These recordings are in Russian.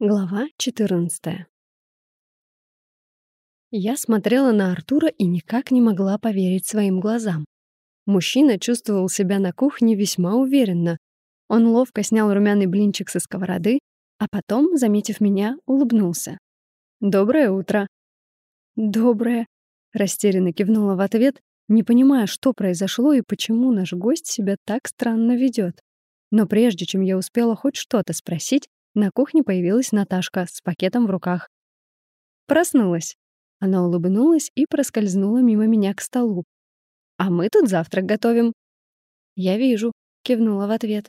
Глава 14 Я смотрела на Артура и никак не могла поверить своим глазам. Мужчина чувствовал себя на кухне весьма уверенно. Он ловко снял румяный блинчик со сковороды, а потом, заметив меня, улыбнулся. «Доброе утро». «Доброе», — растерянно кивнула в ответ, не понимая, что произошло и почему наш гость себя так странно ведет. Но прежде чем я успела хоть что-то спросить, на кухне появилась Наташка с пакетом в руках. Проснулась. Она улыбнулась и проскользнула мимо меня к столу. «А мы тут завтрак готовим». «Я вижу», — кивнула в ответ.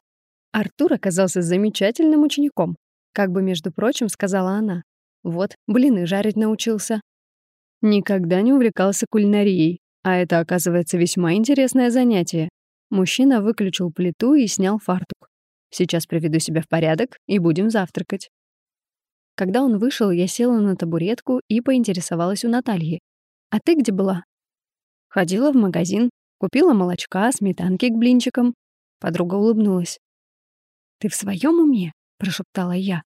Артур оказался замечательным учеником, как бы, между прочим, сказала она. Вот, блины жарить научился. Никогда не увлекался кулинарией, а это, оказывается, весьма интересное занятие. Мужчина выключил плиту и снял фартук. Сейчас приведу себя в порядок и будем завтракать. Когда он вышел, я села на табуретку и поинтересовалась у Натальи. «А ты где была?» Ходила в магазин, купила молочка, сметанки к блинчикам. Подруга улыбнулась. «Ты в своем уме?» — прошептала я.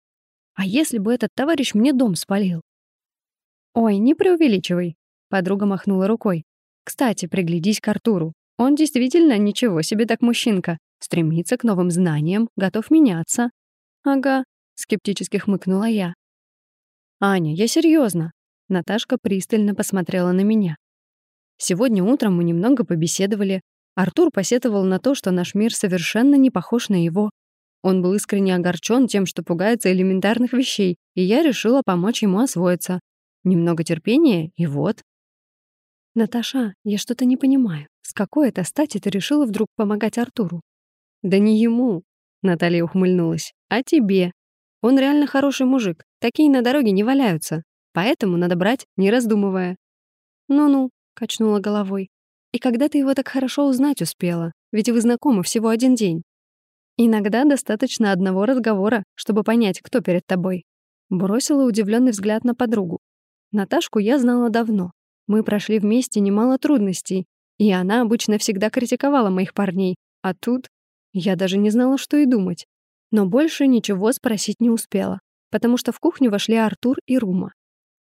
«А если бы этот товарищ мне дом спалил?» «Ой, не преувеличивай», — подруга махнула рукой. «Кстати, приглядись к Артуру. Он действительно ничего себе так мужчинка. Стремится к новым знаниям, готов меняться. Ага, скептически хмыкнула я. Аня, я серьезно. Наташка пристально посмотрела на меня. Сегодня утром мы немного побеседовали. Артур посетовал на то, что наш мир совершенно не похож на его. Он был искренне огорчен тем, что пугается элементарных вещей, и я решила помочь ему освоиться. Немного терпения, и вот. «Наташа, я что-то не понимаю. С какой это стати ты решила вдруг помогать Артуру?» «Да не ему», — Наталья ухмыльнулась, — «а тебе. Он реально хороший мужик, такие на дороге не валяются, поэтому надо брать, не раздумывая». «Ну-ну», — качнула головой. «И когда ты его так хорошо узнать успела? Ведь вы знакомы всего один день». «Иногда достаточно одного разговора, чтобы понять, кто перед тобой». Бросила удивленный взгляд на подругу. Наташку я знала давно. Мы прошли вместе немало трудностей, и она обычно всегда критиковала моих парней, а тут я даже не знала, что и думать. Но больше ничего спросить не успела, потому что в кухню вошли Артур и Рума.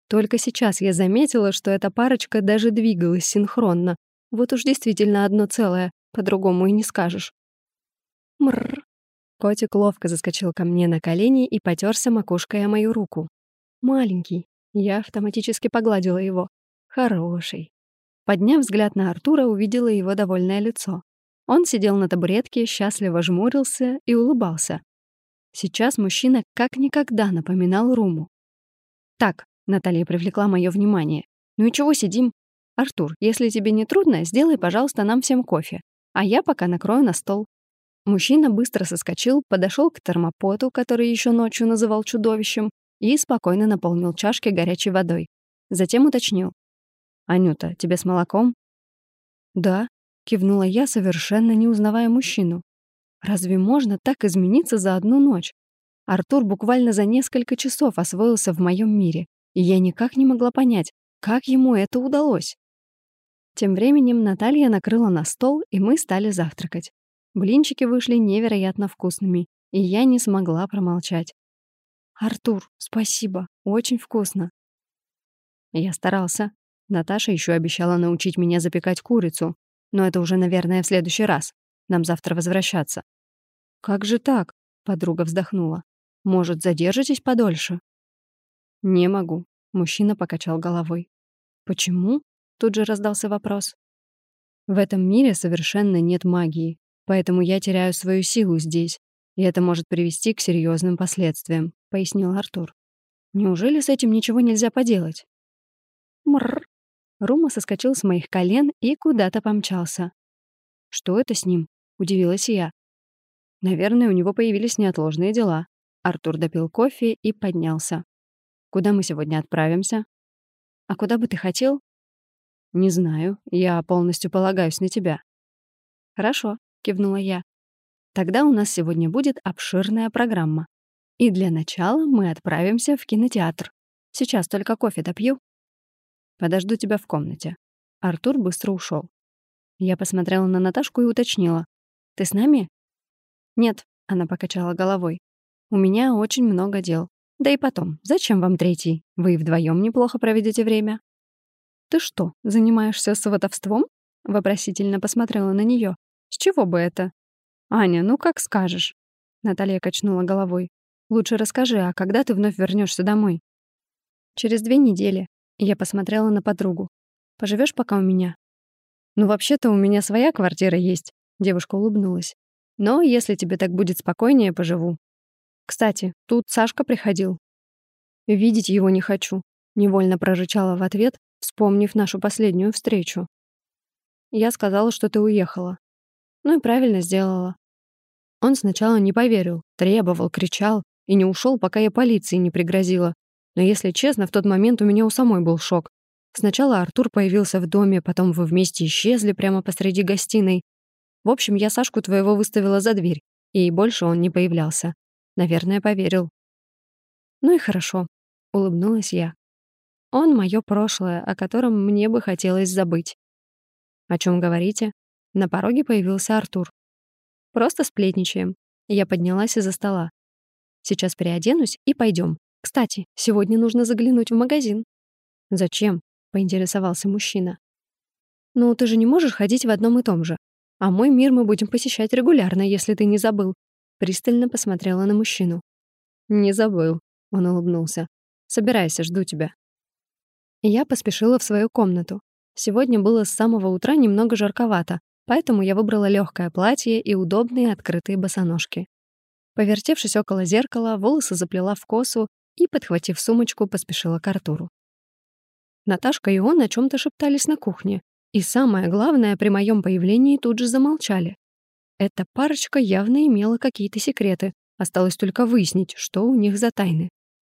Только сейчас я заметила, что эта парочка даже двигалась синхронно. Вот уж действительно одно целое, по-другому и не скажешь. Мрр. Котик ловко заскочил ко мне на колени и потерся макушкой о мою руку. Маленький. Я автоматически погладила его. Хороший. Подняв взгляд на Артура, увидела его довольное лицо. Он сидел на табуретке, счастливо жмурился и улыбался. Сейчас мужчина как никогда напоминал Руму. «Так», — Наталья привлекла мое внимание. «Ну и чего сидим? Артур, если тебе не трудно, сделай, пожалуйста, нам всем кофе, а я пока накрою на стол». Мужчина быстро соскочил, подошел к термопоту, который еще ночью называл чудовищем, и спокойно наполнил чашки горячей водой. Затем уточнил. «Анюта, тебе с молоком?» «Да», Кивнула я, совершенно не узнавая мужчину. Разве можно так измениться за одну ночь? Артур буквально за несколько часов освоился в моем мире, и я никак не могла понять, как ему это удалось. Тем временем Наталья накрыла на стол, и мы стали завтракать. Блинчики вышли невероятно вкусными, и я не смогла промолчать. «Артур, спасибо, очень вкусно». Я старался. Наташа еще обещала научить меня запекать курицу, но это уже, наверное, в следующий раз. Нам завтра возвращаться». «Как же так?» — подруга вздохнула. «Может, задержитесь подольше?» «Не могу», — мужчина покачал головой. «Почему?» — тут же раздался вопрос. «В этом мире совершенно нет магии, поэтому я теряю свою силу здесь, и это может привести к серьезным последствиям», — пояснил Артур. «Неужели с этим ничего нельзя поделать?» «Мррр», Рума соскочил с моих колен и куда-то помчался. «Что это с ним?» — удивилась я. Наверное, у него появились неотложные дела. Артур допил кофе и поднялся. «Куда мы сегодня отправимся?» «А куда бы ты хотел?» «Не знаю. Я полностью полагаюсь на тебя». «Хорошо», — кивнула я. «Тогда у нас сегодня будет обширная программа. И для начала мы отправимся в кинотеатр. Сейчас только кофе допью, Подожду тебя в комнате». Артур быстро ушел. Я посмотрела на Наташку и уточнила. «Ты с нами?» «Нет», — она покачала головой. «У меня очень много дел. Да и потом, зачем вам третий? Вы и вдвоем неплохо проведете время. Ты что, занимаешься сватовством? Вопросительно посмотрела на нее. С чего бы это? Аня, ну как скажешь. Наталья качнула головой. Лучше расскажи, а когда ты вновь вернешься домой? Через две недели. Я посмотрела на подругу. Поживешь пока у меня? Ну, вообще-то у меня своя квартира есть. Девушка улыбнулась. Но если тебе так будет спокойнее, поживу. Кстати, тут Сашка приходил. Видеть его не хочу. Невольно прорычала в ответ, вспомнив нашу последнюю встречу. Я сказала, что ты уехала. Ну и правильно сделала. Он сначала не поверил, требовал, кричал, и не ушел, пока я полиции не пригрозила. Но если честно, в тот момент у меня у самой был шок. Сначала Артур появился в доме, потом вы вместе исчезли прямо посреди гостиной. В общем, я Сашку твоего выставила за дверь, и больше он не появлялся. Наверное, поверил. Ну и хорошо, улыбнулась я. Он — мое прошлое, о котором мне бы хотелось забыть. О чем говорите? На пороге появился Артур. Просто сплетничаем. Я поднялась из-за стола. Сейчас переоденусь и пойдем. Кстати, сегодня нужно заглянуть в магазин. Зачем? поинтересовался мужчина. Ну, ты же не можешь ходить в одном и том же. А мой мир мы будем посещать регулярно, если ты не забыл. Пристально посмотрела на мужчину. Не забыл, он улыбнулся. Собирайся, жду тебя. Я поспешила в свою комнату. Сегодня было с самого утра немного жарковато, поэтому я выбрала легкое платье и удобные открытые босоножки. Повертевшись около зеркала, волосы заплела в косу и, подхватив сумочку, поспешила к Артуру. Наташка и он о чем то шептались на кухне, и самое главное, при моем появлении тут же замолчали. Эта парочка явно имела какие-то секреты, осталось только выяснить, что у них за тайны.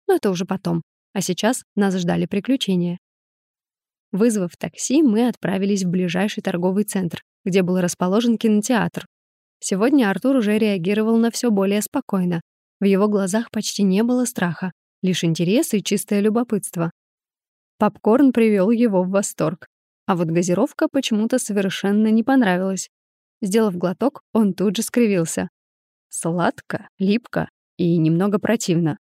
Но это уже потом, а сейчас нас ждали приключения. Вызвав такси, мы отправились в ближайший торговый центр, где был расположен кинотеатр, Сегодня Артур уже реагировал на все более спокойно. В его глазах почти не было страха, лишь интерес и чистое любопытство. Попкорн привел его в восторг. А вот газировка почему-то совершенно не понравилась. Сделав глоток, он тут же скривился. Сладко, липко и немного противно.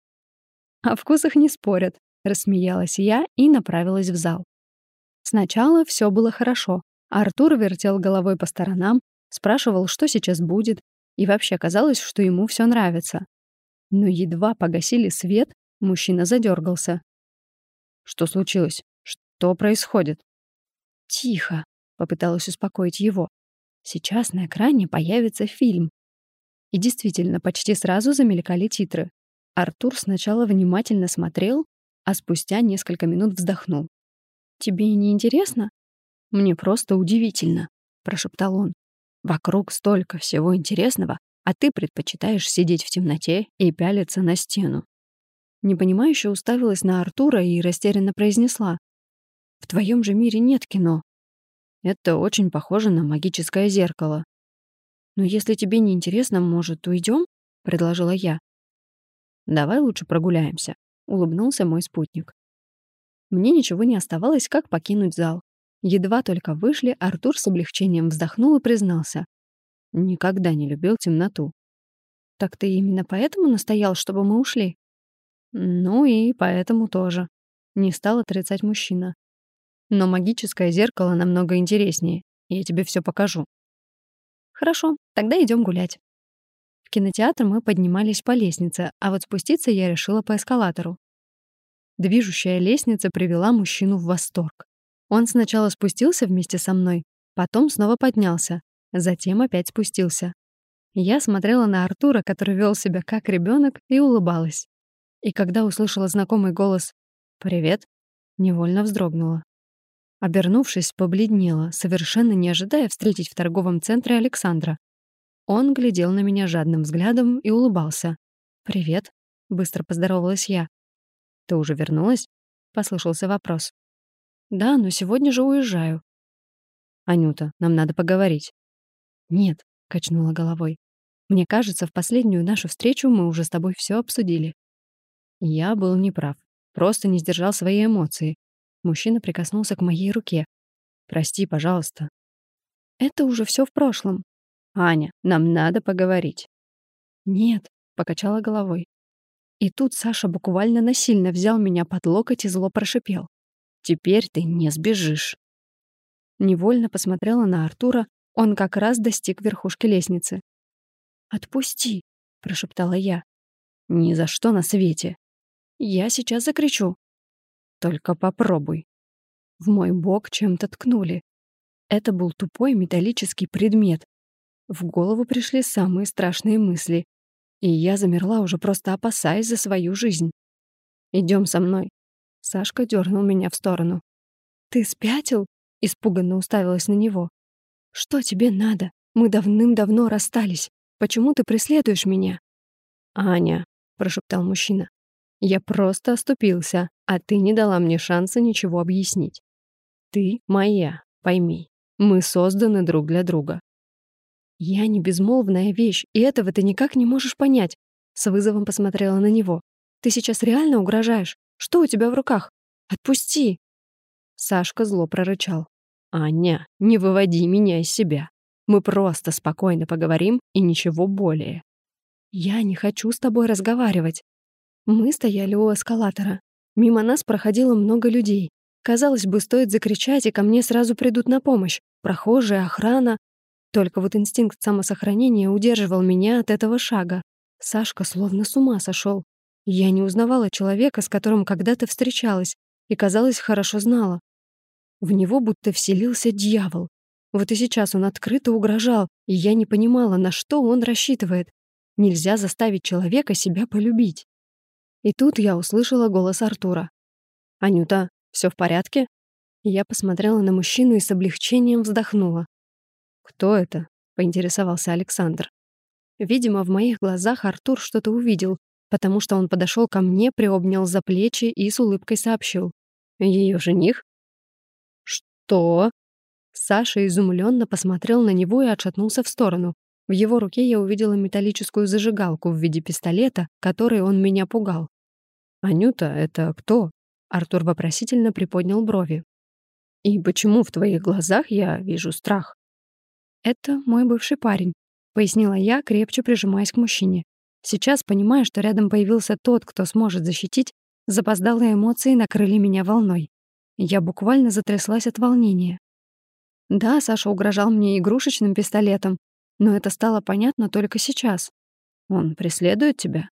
О вкусах не спорят, рассмеялась я и направилась в зал. Сначала все было хорошо. Артур вертел головой по сторонам, спрашивал, что сейчас будет, и вообще казалось, что ему все нравится. Но едва погасили свет, мужчина задергался. «Что случилось? Что происходит?» «Тихо», — попыталась успокоить его. «Сейчас на экране появится фильм». И действительно, почти сразу замелькали титры. Артур сначала внимательно смотрел, а спустя несколько минут вздохнул. «Тебе не интересно?» «Мне просто удивительно», — прошептал он. Вокруг столько всего интересного, а ты предпочитаешь сидеть в темноте и пялиться на стену. Непонимающе уставилась на Артура и растерянно произнесла. «В твоем же мире нет кино. Это очень похоже на магическое зеркало. Но если тебе не интересно, может, уйдем? предложила я. «Давай лучше прогуляемся», — улыбнулся мой спутник. Мне ничего не оставалось, как покинуть зал. Едва только вышли, Артур с облегчением вздохнул и признался. Никогда не любил темноту. «Так ты именно поэтому настоял, чтобы мы ушли?» «Ну и поэтому тоже», — не стал отрицать мужчина. «Но магическое зеркало намного интереснее. Я тебе все покажу». «Хорошо, тогда идем гулять». В кинотеатр мы поднимались по лестнице, а вот спуститься я решила по эскалатору. Движущая лестница привела мужчину в восторг. Он сначала спустился вместе со мной, потом снова поднялся, затем опять спустился. Я смотрела на Артура, который вел себя как ребенок, и улыбалась. И когда услышала знакомый голос «Привет», невольно вздрогнула. Обернувшись, побледнела, совершенно не ожидая встретить в торговом центре Александра. Он глядел на меня жадным взглядом и улыбался. «Привет», — быстро поздоровалась я. «Ты уже вернулась?» — послышался вопрос. Да, но сегодня же уезжаю. Анюта, нам надо поговорить. Нет, качнула головой. Мне кажется, в последнюю нашу встречу мы уже с тобой все обсудили. Я был неправ. Просто не сдержал свои эмоции. Мужчина прикоснулся к моей руке. Прости, пожалуйста. Это уже все в прошлом. Аня, нам надо поговорить. Нет, покачала головой. И тут Саша буквально насильно взял меня под локоть и зло прошипел. «Теперь ты не сбежишь». Невольно посмотрела на Артура, он как раз достиг верхушки лестницы. «Отпусти», — прошептала я. «Ни за что на свете». «Я сейчас закричу». «Только попробуй». В мой бок чем-то ткнули. Это был тупой металлический предмет. В голову пришли самые страшные мысли. И я замерла, уже просто опасаясь за свою жизнь. Идем со мной». Сашка дернул меня в сторону. «Ты спятил?» — испуганно уставилась на него. «Что тебе надо? Мы давным-давно расстались. Почему ты преследуешь меня?» «Аня», — прошептал мужчина, — «я просто оступился, а ты не дала мне шанса ничего объяснить. Ты моя, пойми. Мы созданы друг для друга». «Я не безмолвная вещь, и этого ты никак не можешь понять», — с вызовом посмотрела на него. «Ты сейчас реально угрожаешь? Что у тебя в руках? Отпусти!» Сашка зло прорычал. «Аня, не выводи меня из себя. Мы просто спокойно поговорим и ничего более». «Я не хочу с тобой разговаривать». Мы стояли у эскалатора. Мимо нас проходило много людей. Казалось бы, стоит закричать, и ко мне сразу придут на помощь. Прохожие, охрана. Только вот инстинкт самосохранения удерживал меня от этого шага. Сашка словно с ума сошел. Я не узнавала человека, с которым когда-то встречалась, и, казалось, хорошо знала. В него будто вселился дьявол. Вот и сейчас он открыто угрожал, и я не понимала, на что он рассчитывает. Нельзя заставить человека себя полюбить. И тут я услышала голос Артура. «Анюта, все в порядке?» Я посмотрела на мужчину и с облегчением вздохнула. «Кто это?» — поинтересовался Александр. Видимо, в моих глазах Артур что-то увидел, потому что он подошел ко мне, приобнял за плечи и с улыбкой сообщил. «Ее жених?» «Что?» Саша изумленно посмотрел на него и отшатнулся в сторону. В его руке я увидела металлическую зажигалку в виде пистолета, которой он меня пугал. «Анюта, это кто?» Артур вопросительно приподнял брови. «И почему в твоих глазах я вижу страх?» «Это мой бывший парень», — пояснила я, крепче прижимаясь к мужчине. Сейчас, понимая, что рядом появился тот, кто сможет защитить, запоздалые эмоции накрыли меня волной. Я буквально затряслась от волнения. Да, Саша угрожал мне игрушечным пистолетом, но это стало понятно только сейчас. «Он преследует тебя?»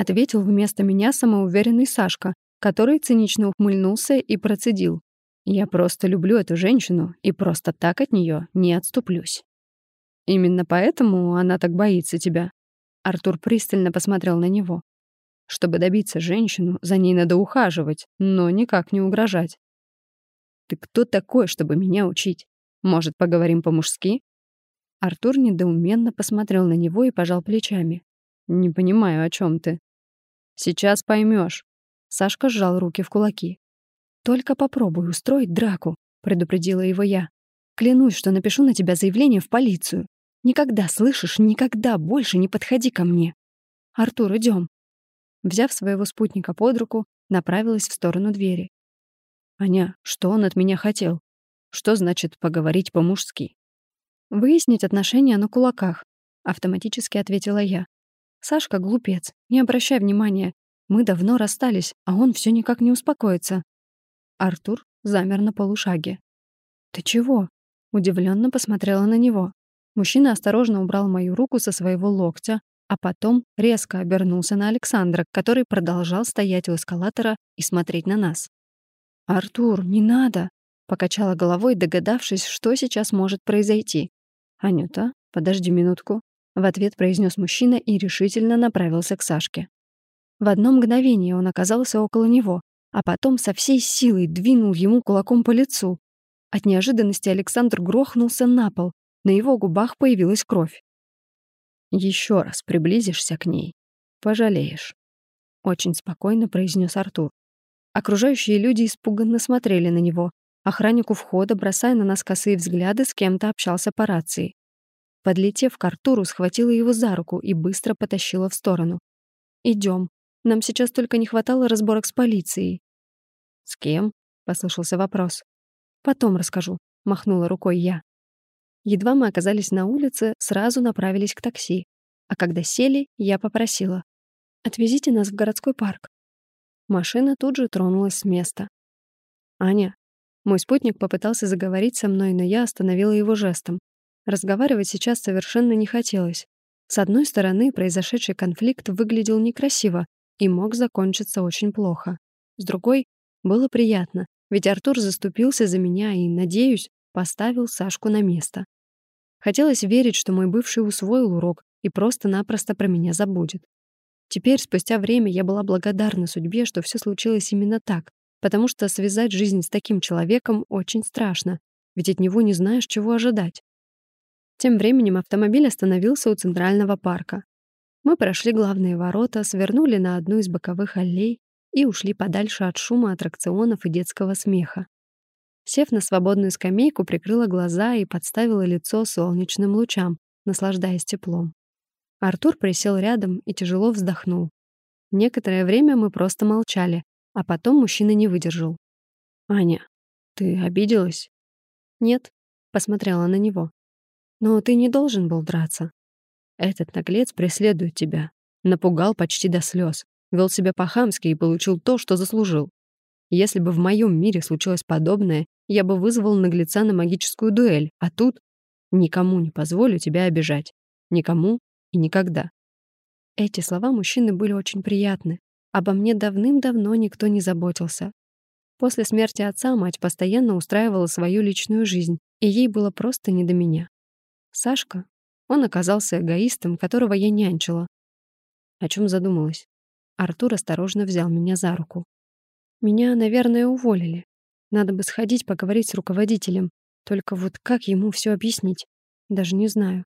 Ответил вместо меня самоуверенный Сашка, который цинично ухмыльнулся и процедил. «Я просто люблю эту женщину и просто так от нее не отступлюсь». «Именно поэтому она так боится тебя?» Артур пристально посмотрел на него. Чтобы добиться женщину, за ней надо ухаживать, но никак не угрожать. «Ты кто такой, чтобы меня учить? Может, поговорим по-мужски?» Артур недоуменно посмотрел на него и пожал плечами. «Не понимаю, о чем ты». «Сейчас поймешь. Сашка сжал руки в кулаки. «Только попробуй устроить драку», — предупредила его я. «Клянусь, что напишу на тебя заявление в полицию. Никогда, слышишь, никогда больше не подходи ко мне. Артур, идем. Взяв своего спутника под руку, направилась в сторону двери. «Аня, что он от меня хотел? Что значит поговорить по-мужски?» «Выяснить отношения на кулаках», — автоматически ответила я. «Сашка глупец, не обращай внимания. Мы давно расстались, а он все никак не успокоится». Артур замер на полушаге. «Ты чего?» — удивленно посмотрела на него. Мужчина осторожно убрал мою руку со своего локтя, а потом резко обернулся на Александра, который продолжал стоять у эскалатора и смотреть на нас. «Артур, не надо!» — покачала головой, догадавшись, что сейчас может произойти. «Анюта, подожди минутку», — в ответ произнес мужчина и решительно направился к Сашке. В одно мгновение он оказался около него, а потом со всей силой двинул ему кулаком по лицу. От неожиданности Александр грохнулся на пол, на его губах появилась кровь. Еще раз приблизишься к ней, пожалеешь», — очень спокойно произнес Артур. Окружающие люди испуганно смотрели на него. Охранник у входа, бросая на нас косые взгляды, с кем-то общался по рации. Подлетев к Артуру, схватила его за руку и быстро потащила в сторону. Идем. Нам сейчас только не хватало разборок с полицией». «С кем?» — послышался вопрос. «Потом расскажу», — махнула рукой я. Едва мы оказались на улице, сразу направились к такси. А когда сели, я попросила. Отвезите нас в городской парк». Машина тут же тронулась с места. «Аня». Мой спутник попытался заговорить со мной, но я остановила его жестом. Разговаривать сейчас совершенно не хотелось. С одной стороны, произошедший конфликт выглядел некрасиво и мог закончиться очень плохо. С другой, было приятно, ведь Артур заступился за меня и, надеюсь, поставил Сашку на место. Хотелось верить, что мой бывший усвоил урок и просто-напросто про меня забудет. Теперь, спустя время, я была благодарна судьбе, что все случилось именно так, потому что связать жизнь с таким человеком очень страшно, ведь от него не знаешь, чего ожидать. Тем временем автомобиль остановился у центрального парка. Мы прошли главные ворота, свернули на одну из боковых аллей и ушли подальше от шума аттракционов и детского смеха. Сев на свободную скамейку, прикрыла глаза и подставила лицо солнечным лучам, наслаждаясь теплом. Артур присел рядом и тяжело вздохнул. Некоторое время мы просто молчали, а потом мужчина не выдержал. «Аня, ты обиделась?» «Нет», — посмотрела на него. «Но ты не должен был драться. Этот наглец преследует тебя. Напугал почти до слез, вел себя по-хамски и получил то, что заслужил. Если бы в моем мире случилось подобное, я бы вызвал наглеца на магическую дуэль, а тут никому не позволю тебя обижать. Никому и никогда. Эти слова мужчины были очень приятны. Обо мне давным-давно никто не заботился. После смерти отца мать постоянно устраивала свою личную жизнь, и ей было просто не до меня. Сашка, он оказался эгоистом, которого я нянчила. О чем задумалась? Артур осторожно взял меня за руку. Меня, наверное, уволили. Надо бы сходить поговорить с руководителем. Только вот как ему все объяснить? Даже не знаю.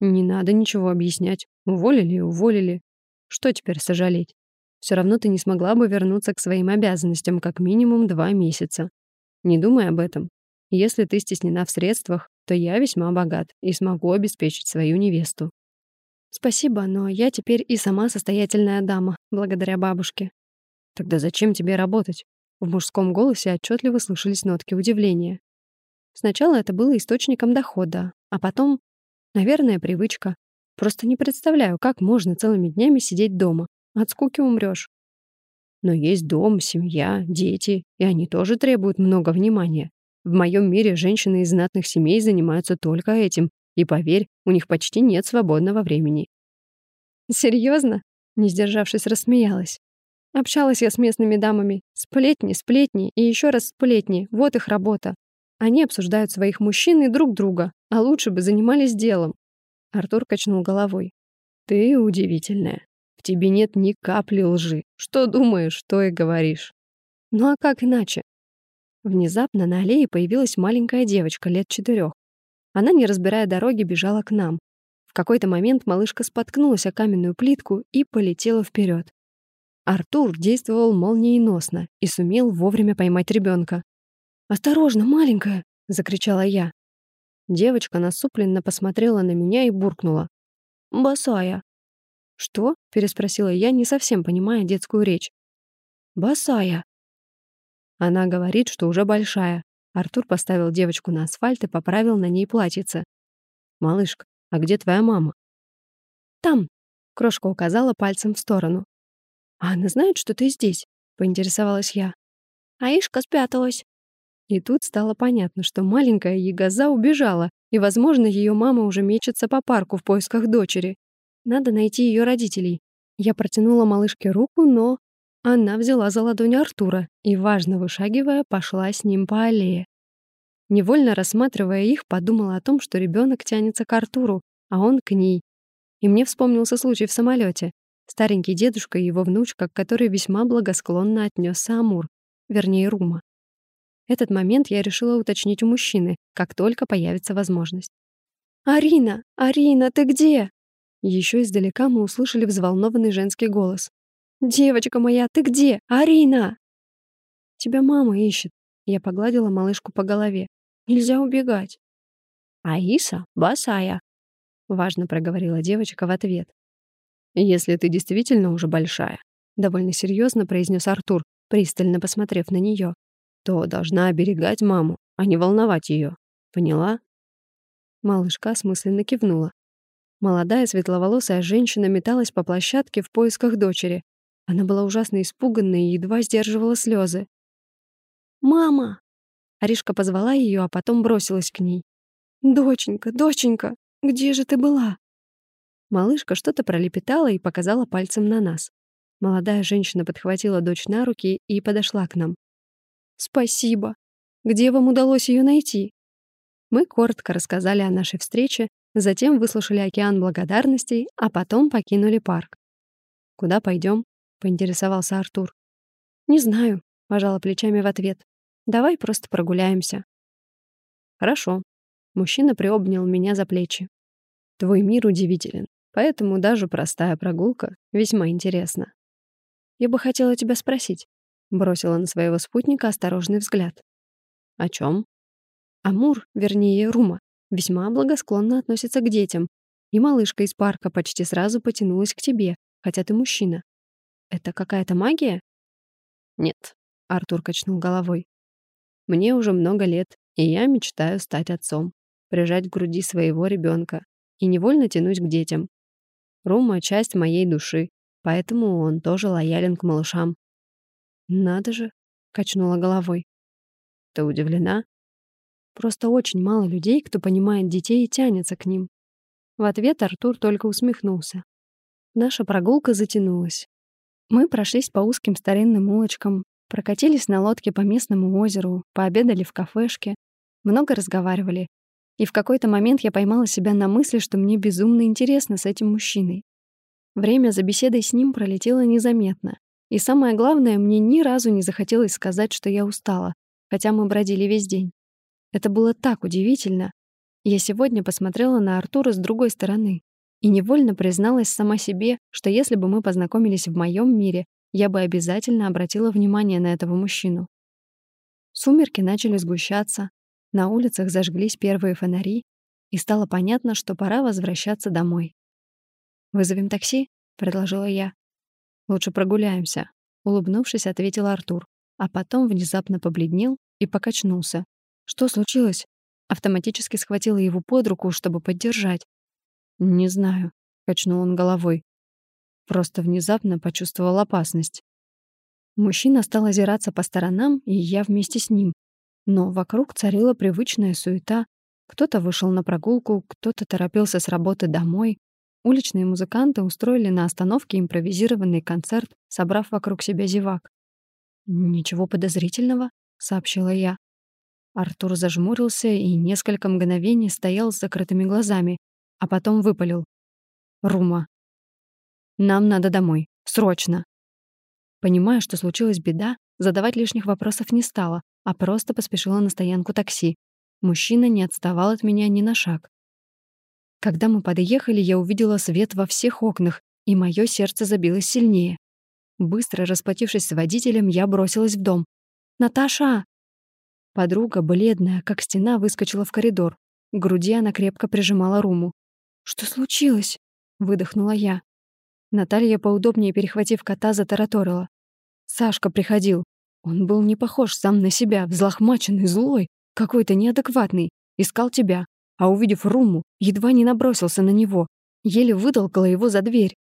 Не надо ничего объяснять. Уволили и уволили. Что теперь сожалеть? Все равно ты не смогла бы вернуться к своим обязанностям как минимум два месяца. Не думай об этом. Если ты стеснена в средствах, то я весьма богат и смогу обеспечить свою невесту. Спасибо, но я теперь и сама состоятельная дама, благодаря бабушке. Тогда зачем тебе работать? В мужском голосе отчетливо слышались нотки удивления. Сначала это было источником дохода, а потом, наверное, привычка. Просто не представляю, как можно целыми днями сидеть дома. От скуки умрёшь. Но есть дом, семья, дети, и они тоже требуют много внимания. В моем мире женщины из знатных семей занимаются только этим, и, поверь, у них почти нет свободного времени. Серьезно? Не сдержавшись, рассмеялась. Общалась я с местными дамами. Сплетни, сплетни и еще раз сплетни. Вот их работа. Они обсуждают своих мужчин и друг друга, а лучше бы занимались делом. Артур качнул головой. Ты удивительная. В тебе нет ни капли лжи. Что думаешь, что и говоришь. Ну а как иначе? Внезапно на аллее появилась маленькая девочка лет четырех. Она, не разбирая дороги, бежала к нам. В какой-то момент малышка споткнулась о каменную плитку и полетела вперед. Артур действовал молниеносно и сумел вовремя поймать ребенка. «Осторожно, маленькая!» — закричала я. Девочка насупленно посмотрела на меня и буркнула. «Босая». «Что?» — переспросила я, не совсем понимая детскую речь. «Босая». Она говорит, что уже большая. Артур поставил девочку на асфальт и поправил на ней платьице. «Малышка, а где твоя мама?» «Там», — крошка указала пальцем в сторону. «А она знает, что ты здесь?» — поинтересовалась я. Аишка спряталась. И тут стало понятно, что маленькая ягоза убежала, и, возможно, ее мама уже мечется по парку в поисках дочери. Надо найти ее родителей. Я протянула малышке руку, но она взяла за ладонь Артура и, важно вышагивая, пошла с ним по аллее. Невольно рассматривая их, подумала о том, что ребенок тянется к Артуру, а он к ней. И мне вспомнился случай в самолете старенький дедушка и его внучка, который весьма благосклонно отнесся Амур, вернее, Рума. Этот момент я решила уточнить у мужчины, как только появится возможность. «Арина! Арина, ты где?» Еще издалека мы услышали взволнованный женский голос. «Девочка моя, ты где? Арина!» «Тебя мама ищет», — я погладила малышку по голове. «Нельзя убегать». «Аиса босая», — важно проговорила девочка в ответ. «Если ты действительно уже большая», — довольно серьезно произнес Артур, пристально посмотрев на нее, «то должна оберегать маму, а не волновать ее. Поняла?» Малышка осмысленно кивнула. Молодая светловолосая женщина металась по площадке в поисках дочери. Она была ужасно испуганна и едва сдерживала слезы. «Мама!» Аришка позвала ее, а потом бросилась к ней. «Доченька, доченька, где же ты была?» Малышка что-то пролепетала и показала пальцем на нас. Молодая женщина подхватила дочь на руки и подошла к нам. «Спасибо. Где вам удалось ее найти?» Мы коротко рассказали о нашей встрече, затем выслушали океан благодарностей, а потом покинули парк. «Куда пойдем? Поинтересовался Артур. «Не знаю», — пожала плечами в ответ. «Давай просто прогуляемся». «Хорошо». Мужчина приобнял меня за плечи. «Твой мир удивителен, поэтому даже простая прогулка весьма интересна». «Я бы хотела тебя спросить», — бросила на своего спутника осторожный взгляд. «О чем? Амур, вернее, Рума, весьма благосклонно относится к детям, и малышка из парка почти сразу потянулась к тебе, хотя ты мужчина. Это какая-то магия? Нет, Артур качнул головой. Мне уже много лет, и я мечтаю стать отцом, прижать к груди своего ребенка и невольно тянуть к детям. Рума — часть моей души, поэтому он тоже лоялен к малышам. «Надо же!» — качнула головой. «Ты удивлена?» Просто очень мало людей, кто понимает детей и тянется к ним. В ответ Артур только усмехнулся. Наша прогулка затянулась. Мы прошлись по узким старинным улочкам, прокатились на лодке по местному озеру, пообедали в кафешке, много разговаривали. И в какой-то момент я поймала себя на мысли, что мне безумно интересно с этим мужчиной. Время за беседой с ним пролетело незаметно. И самое главное, мне ни разу не захотелось сказать, что я устала, хотя мы бродили весь день. Это было так удивительно. Я сегодня посмотрела на Артура с другой стороны и невольно призналась сама себе, что если бы мы познакомились в моем мире, я бы обязательно обратила внимание на этого мужчину. Сумерки начали сгущаться, на улицах зажглись первые фонари, и стало понятно, что пора возвращаться домой. «Вызовем такси?» — предложила я. «Лучше прогуляемся», — улыбнувшись, ответил Артур, а потом внезапно побледнел и покачнулся. «Что случилось?» Автоматически схватила его под руку, чтобы поддержать. «Не знаю», — качнул он головой. Просто внезапно почувствовал опасность. Мужчина стал озираться по сторонам, и я вместе с ним. Но вокруг царила привычная суета. Кто-то вышел на прогулку, кто-то торопился с работы домой. Уличные музыканты устроили на остановке импровизированный концерт, собрав вокруг себя зевак. «Ничего подозрительного», — сообщила я. Артур зажмурился и несколько мгновений стоял с закрытыми глазами, а потом выпалил. «Рума, нам надо домой. Срочно!» Понимая, что случилась беда, задавать лишних вопросов не стала, а просто поспешила на стоянку такси. Мужчина не отставал от меня ни на шаг. Когда мы подъехали, я увидела свет во всех окнах, и мое сердце забилось сильнее. Быстро расплатившись с водителем, я бросилась в дом. «Наташа!» Подруга, бледная, как стена, выскочила в коридор. К груди она крепко прижимала Руму. «Что случилось?» — выдохнула я. Наталья, поудобнее перехватив кота, затараторила. «Сашка приходил. Он был не похож сам на себя, взлохмаченный, злой, какой-то неадекватный. Искал тебя, а увидев Руму, едва не набросился на него. Еле вытолкала его за дверь.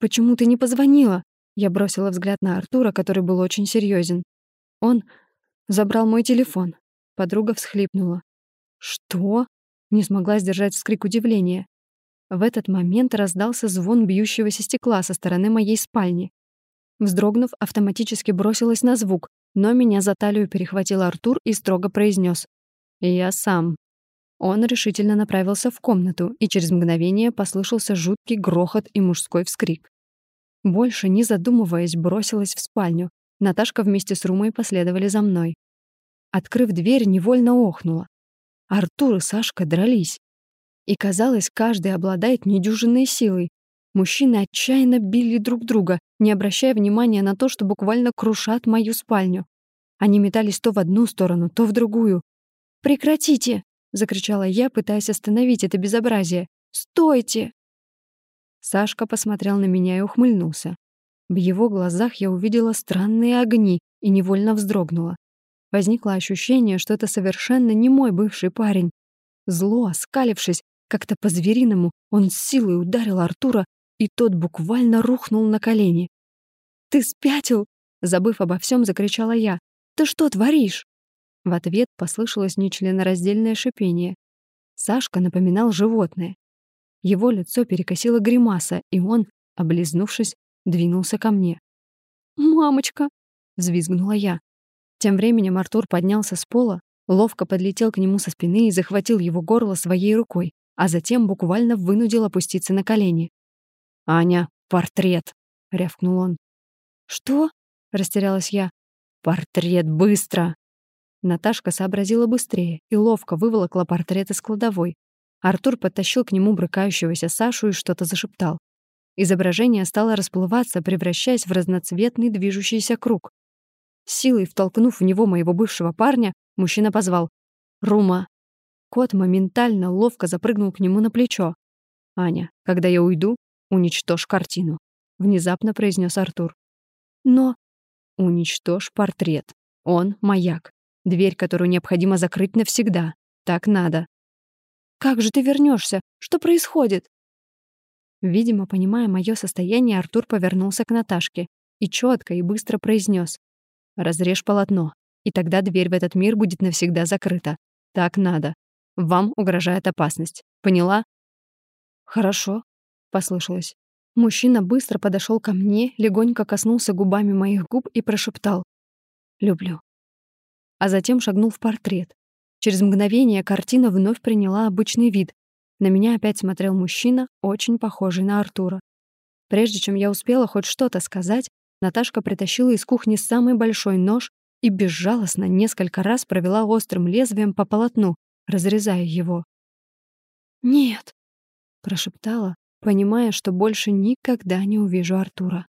«Почему ты не позвонила?» Я бросила взгляд на Артура, который был очень серьезен. Он забрал мой телефон. Подруга всхлипнула. «Что?» Не смогла сдержать вскрик удивления. В этот момент раздался звон бьющегося стекла со стороны моей спальни. Вздрогнув, автоматически бросилась на звук, но меня за талию перехватил Артур и строго произнес: «Я сам». Он решительно направился в комнату, и через мгновение послышался жуткий грохот и мужской вскрик. Больше не задумываясь, бросилась в спальню. Наташка вместе с Румой последовали за мной. Открыв дверь, невольно охнула. Артур и Сашка дрались. И казалось, каждый обладает недюжинной силой. Мужчины отчаянно били друг друга, не обращая внимания на то, что буквально крушат мою спальню. Они метались то в одну сторону, то в другую. «Прекратите!» — закричала я, пытаясь остановить это безобразие. «Стойте!» Сашка посмотрел на меня и ухмыльнулся. В его глазах я увидела странные огни и невольно вздрогнула. Возникло ощущение, что это совершенно не мой бывший парень. Зло, оскалившись, Как-то по-звериному он с силой ударил Артура, и тот буквально рухнул на колени. «Ты спятил?» — забыв обо всем, закричала я. «Ты что творишь?» В ответ послышалось нечленораздельное шипение. Сашка напоминал животное. Его лицо перекосило гримаса, и он, облизнувшись, двинулся ко мне. «Мамочка!» — взвизгнула я. Тем временем Артур поднялся с пола, ловко подлетел к нему со спины и захватил его горло своей рукой, а затем буквально вынудил опуститься на колени. «Аня, портрет!» — рявкнул он. «Что?» — растерялась я. «Портрет, быстро!» Наташка сообразила быстрее и ловко выволокла портрет из кладовой. Артур подтащил к нему брыкающегося Сашу и что-то зашептал. Изображение стало расплываться, превращаясь в разноцветный движущийся круг. Силой втолкнув в него моего бывшего парня, мужчина позвал «Рума». Кот моментально ловко запрыгнул к нему на плечо. «Аня, когда я уйду, уничтожь картину», — внезапно произнес Артур. «Но...» «Уничтожь портрет. Он — маяк. Дверь, которую необходимо закрыть навсегда. Так надо». «Как же ты вернешься? Что происходит?» Видимо, понимая мое состояние, Артур повернулся к Наташке и четко и быстро произнес: «Разрежь полотно, и тогда дверь в этот мир будет навсегда закрыта. Так надо. Вам угрожает опасность. Поняла?» «Хорошо», — послышалось. Мужчина быстро подошел ко мне, легонько коснулся губами моих губ и прошептал «Люблю». А затем шагнул в портрет. Через мгновение картина вновь приняла обычный вид, на меня опять смотрел мужчина, очень похожий на Артура. Прежде чем я успела хоть что-то сказать, Наташка притащила из кухни самый большой нож и безжалостно несколько раз провела острым лезвием по полотну, разрезая его. «Нет», — прошептала, понимая, что больше никогда не увижу Артура.